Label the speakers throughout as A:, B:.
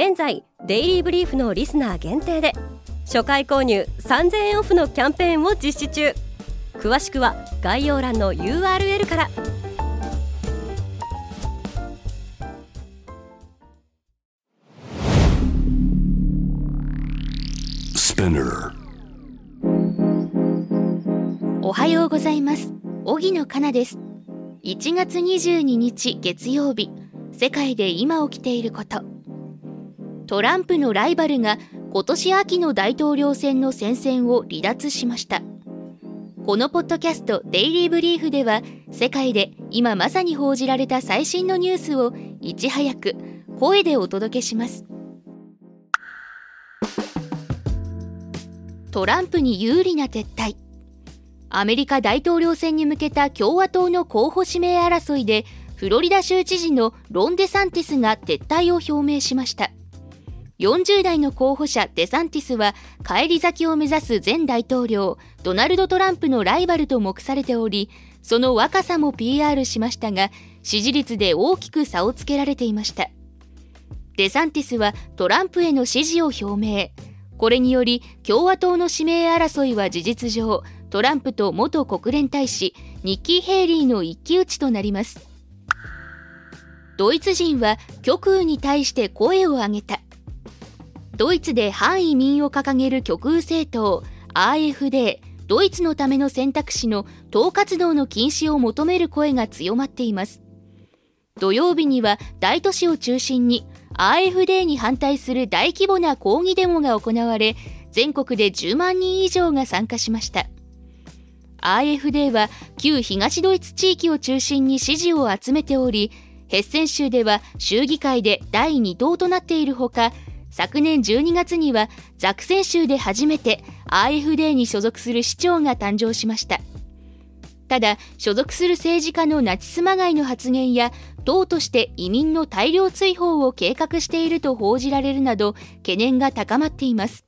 A: 現在デイリーブリーフのリスナー限定で初回購入3000円オフのキャンペーンを実施中。詳しくは概要欄の URL から。
B: おはようございます。荻野かなです。1月22日月曜日。世界で今起きていることトランプのライバルが今年秋の大統領選の戦線を離脱しました。このポッドキャストデイリーブリーフでは世界で今まさに報じられた最新のニュースをいち早く声でお届けします。トランプに有利な撤退。アメリカ大統領選に向けた共和党の候補指名争いでフロリダ州知事のロン・デサンティスが撤退を表明しました。40代の候補者デサンティスは返り咲きを目指す前大統領ドナルド・トランプのライバルと目されておりその若さも PR しましたが支持率で大きく差をつけられていました。デサンティスはトランプへの支持を表明。これにより共和党の指名争いは事実上トランプと元国連大使ニッキー・ヘイリーの一騎打ちとなります。ドイツ人は極右に対して声を上げた。ドイツで反移民を掲げる極右政党 AfD ドイツのための選択肢の党活動の禁止を求める声が強まっています。土曜日には大都市を中心に AfD に反対する大規模な抗議デモが行われ全国で10万人以上が参加しました。AfD は旧東ドイツ地域を中心に支持を集めておりヘッセン州では州議会で第2党となっているほか昨年12月にはザクセン州で初めて AfD に所属する市長が誕生しました。ただ所属する政治家のナチスまがいの発言や党として移民の大量追放を計画していると報じられるなど懸念が高まっています。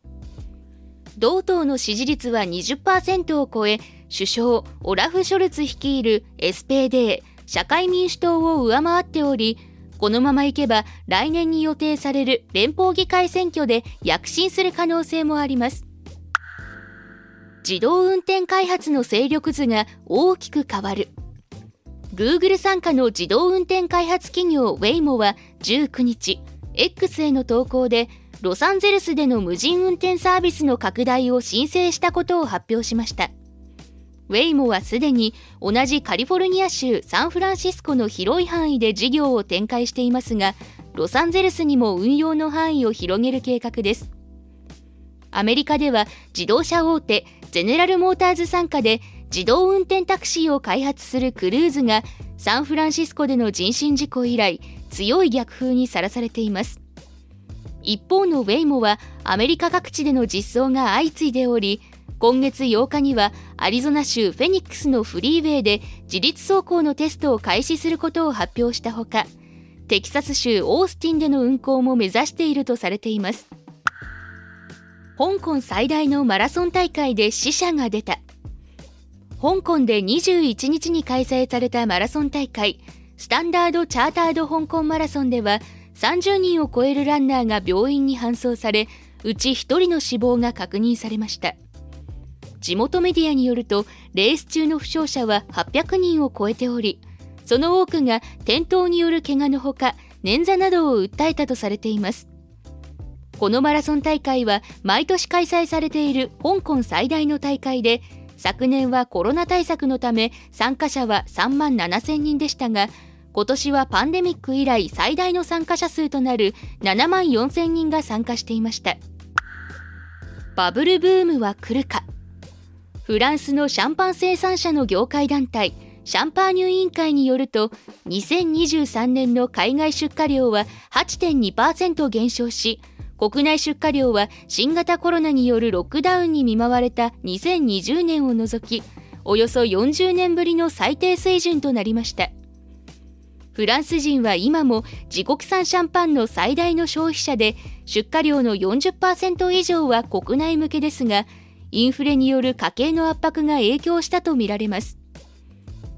B: 同党の支持率は20%を超え首相オラフ・ショルツ率いる SPD 社会民主党を上回っておりこのままいけば来年に予定される連邦議会選挙で躍進する可能性もあります。自動運転開発の勢力図が大きく変わる。Google 傘下の自動運転開発企業ウェイモは19日 X への投稿でロサンゼルスでの無人運転サービスの拡大を申請したことを発表しました。ウェイモはすでに同じカリフォルニア州サンフランシスコの広い範囲で事業を展開していますがロサンゼルスにも運用の範囲を広げる計画です。アメリカでは自動車大手ゼネラルモーターズ傘下で自動運転タクシーを開発するクルーズがサンフランシスコでの人身事故以来強い逆風にさらされています。一方のウェイモはアメリカ各地での実装が相次いでおり今月8日にはアリゾナ州フェニックスのフリーウェイで自立走行のテストを開始することを発表したほかテキサス州オースティンでの運行も目指しているとされています。香港最大のマラソン大会で死者が出た。香港で21日に開催されたマラソン大会スタンダード・チャータード香港マラソンでは30人を超えるランナーが病院に搬送されうち1人の死亡が確認されました。地元メディアによるとレース中の負傷者は800人を超えておりその多くが転倒による怪我のほか捻挫などを訴えたとされています。このマラソン大会は毎年開催されている香港最大の大会で昨年はコロナ対策のため参加者は3万7000人でしたが今年はパンデミック以来最大の参加者数となる7万4000人が参加していました。バブルブームは来るか。フランスのシャンパン生産者の業界団体シャンパーニュ委員会によると2023年の海外出荷量は8.2%減少し国内出荷量は新型コロナによるロックダウンに見舞われた2020年を除きおよそ40年ぶりの最低水準となりました。フランス人は今も自国産シャンパンの最大の消費者で出荷量の40%以上は国内向けですがインフレによる家計の圧迫が影響したとみられます。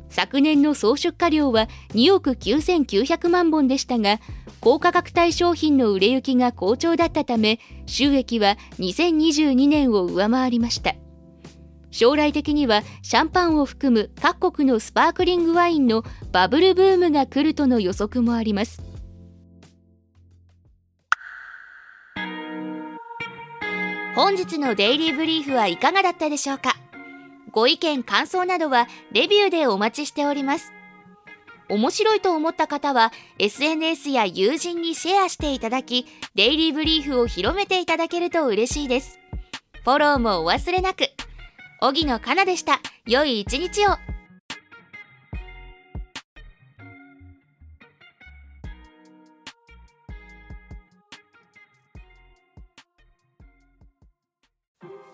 B: 昨年の総出荷量は2億9900万本でしたが高価格帯商品の売れ行きが好調だったため収益は2022年を上回りました。将来的にはシャンパンを含む各国のスパークリングワインのバブルブームが来るとの予測もあります。本日のデイリーブリーフはいかがだったでしょうか？ご意見感想などはレビューでお待ちしております。面白いと思った方は SNS や友人にシェアしていただきデイリーブリーフを広めていただけると嬉しいです。フォローもお忘れなく。荻野かなでした。良い一日を。